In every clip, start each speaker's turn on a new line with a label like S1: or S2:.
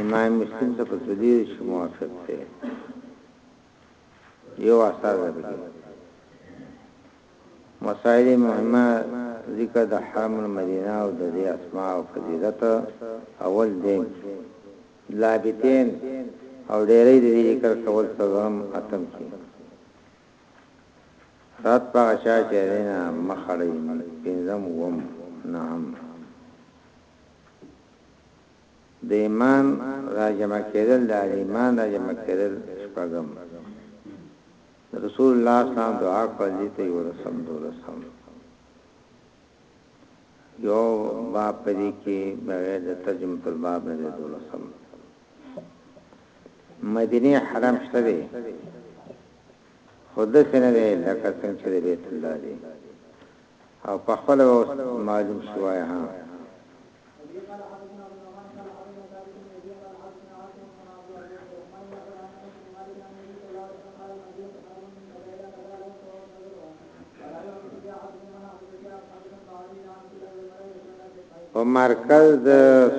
S1: امام مسلم ته په دې شی موافق دی یو اثر دی مسائل مهمه ذکر د حرم المدینه او د دې اسماء او فضیلت اول دین لابتین او ډېرې دې ذکر کول څلورم اتم کې رد په هغه چا چې هغې نه مخ اړوي پنځم اووم نهم د ایمان را جمع کېدل د ایمان را جمع کېدل شپږم رسول الله صلی الله علیه وسلم دعا کول دي ته ورسم دولسم یو باب پدې کې بغیر د ترجمه الباب نه دولسم مدینه حرم شته دی خود سره دی لکه څنګه چې بیت الله دی او په خپل معلوم شوای ها په مرکز د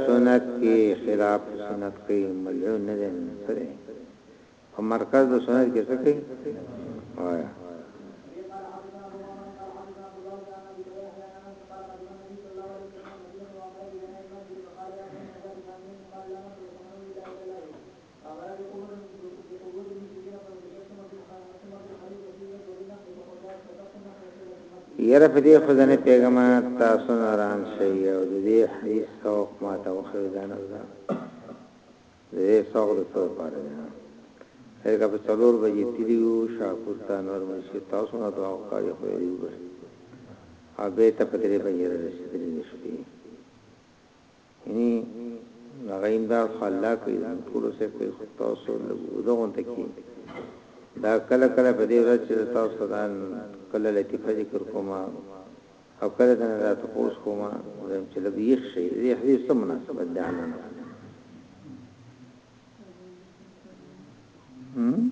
S1: سنت کې خلاف سنت کې ملعون نه دی سره په مرکز د سنت کې څه کوي وایا
S2: هغه د اوبو د اوبو د ملکیتي لپاره د شرط مبدي شرط مبدي خالي وسیل د ټولي نقد په خدمت په دقت نه کړی چې لکه مخکې
S1: یره په دې خو زنه پیغام تاسو نه ران شي او د دې حدیث سوق ما ته وخی ځان ده د دې سوق د څو پاره ده هرګه په څلور بجې تلیو شاپور ته نور مشي تاسو نه دعا وکړي خو یې وګړي او به ته په دې بجې رسیدلی شي یعنی هغه امداد خو الله کوي ټول څه کوي خو تاسو له دغون ته کی دا کله کله په دې ورځ چې تاسو دا کله لطیفه ذکر کومه او کله دا نه تاسو کومه زم چې لګي یخ شي دې حدیث سم مناسبت ده نه هم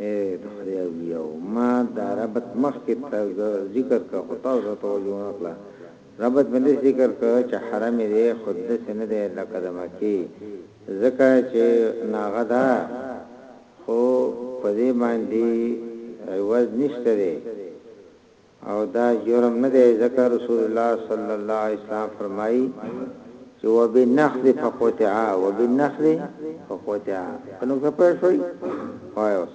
S1: هی بحری اولیاو ما دا ربط مخکی ذکر کړ خو تاسو ته توجه ونه کړه ربط می داسی ذکر کړ چه حرم دی خو داسی نه دی لکه د مکی ځکه چه ناغه ده خو پدی باندی عوض نشته دی. او دا جرم نه دی ځکه رسول الله صلی الله علیه وسلم فرمایي چې وبالنخل فقطعا وبالنخل فقطعا په نقطه پوه شوي وایي اوس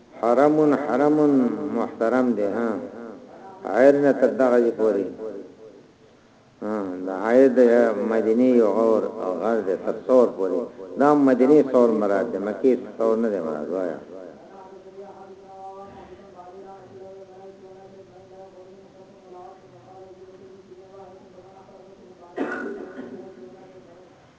S1: حرم حرم محترم دی ها عیر نه تر دغه دی پوری ها دا عیر د مدینه یو غور او غر د تصور پوری دا مدینه ثور مراد د مکی ثور نه مراد وایا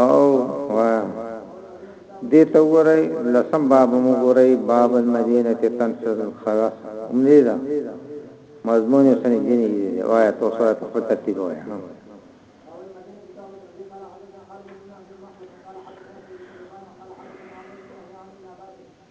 S1: او وایم دې ته وګورئ لسم باب هم وګورئ باب المدینه تنسل الخرا هم دې ده مضمون یې سنې جنې دې وایا تو سره په خپل ترتیب وایا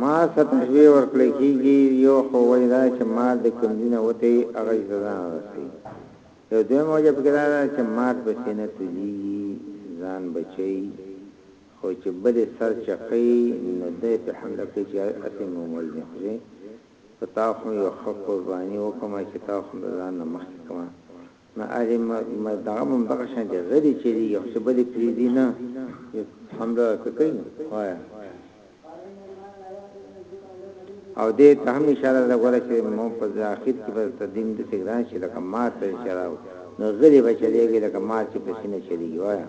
S2: مار ته تشبیه ورکړل کیږي یو خو وای دا چې مار د کوم دینه وته هغه سزا ورسي یو دوی موجب کړه چې مار په سینه تلي ځان بچي خو چې بل يې سر چکوي نو دی پرې حمله کوي چې ياره هسې مې هم وژنې خو زه په تا هم يوه ښه قرباني وکړم چې تا هم د ځان نه مخکې کړم نو اهل مرګ دغه به هم دغه شانتې غلي چلېږي خو چې بل يې پرېږدي نه يې حمله ورته کوي نو وايه او دې ته هم اشاره ده ګوره چې مو په اخر کې به تدین د سګران شي لکه مار ته اشاره نو غلي به چلېږي لکه مار چې په سینه چلېږي وایا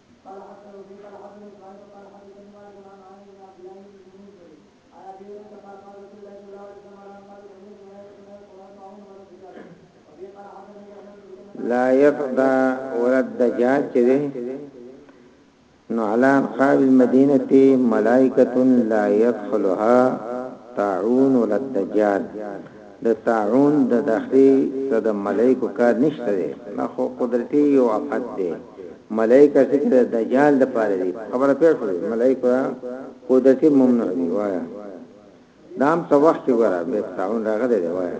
S2: لا يقضى ولد دجال چره نو علان قابل مدينة ملائكة لا يدخلها طاعون ولد دجال د طاعون د داخلي ته د ملائکو کار نشته دی دا خو قدرتي یو افت دی ملائکه څه چې د دجال د پاره دي خبره پېښ شوه ملائکه قدرتي ممنوع دی وایا دام څه وخت کې ګره به طاعون راغلی دی وایا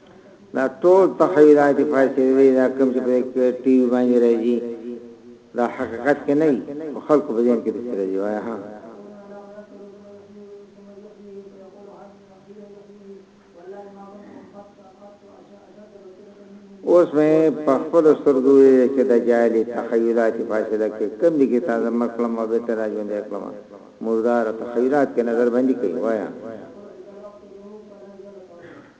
S2: دا ټول تخیلاتي فیصلې دي دا کوم چې په ټي وي باندې راځي دا حقیقت کې نه وي خو خلکو په ذهن کې دسته راځي وایي ها اوس مې په خپل سترګو کې د جالي تخیلات فاصله کې کم دي کې تازه مکلم او به تر راځي نه کلمه مردار تخیلات کې نظر باندې کوي وایا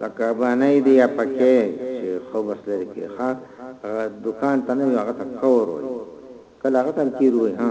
S2: لکه باندې دی یا پکې چې خو بس لري کې ها دکان ته نه هغه ته کور وي کله هغه تر کې روي ها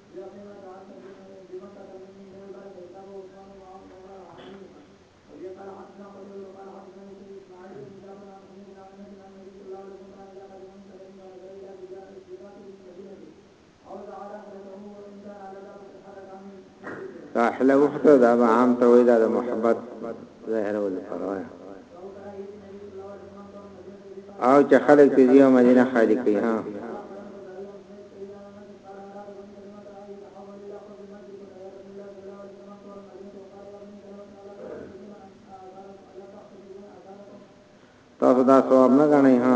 S2: احلا وخت دا به عام ته وای دا د محبت ظاهر ول فرای او چې خلک ته دیو مدینه خالی کوي ها تاسو دا ثواب نه غنئ ها